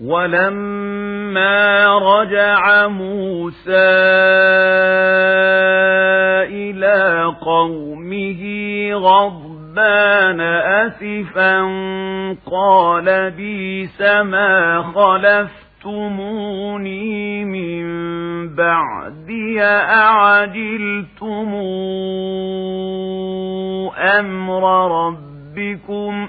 ولما رجع موسى إلى قومه غضبان أسفا قال بيس ما خلفتموني من بعدي أعجلتم أمر ربكم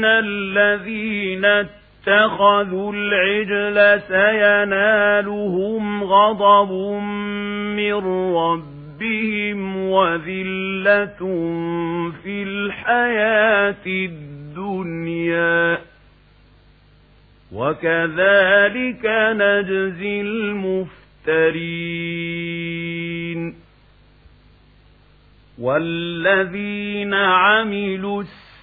إن الذين اتخذوا العجل سينالهم غضب من ربهم وذلة في الحياة الدنيا وكذلك نجزي المفترين والذين عملوا السيئات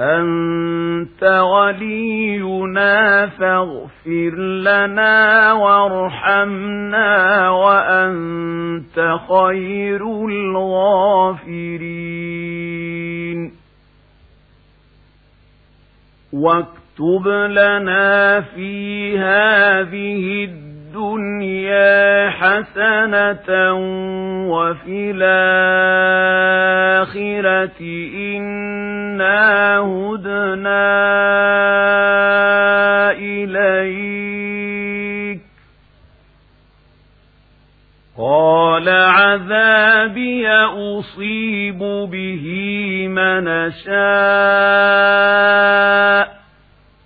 أنت ولينا فاغفر لنا وارحمنا وأنت خير الغافرين. واكتب لنا في هذه الدنيا حسنة وفي الآخرة إنا هدنا إليك. قال عذابي أصيب به من شاء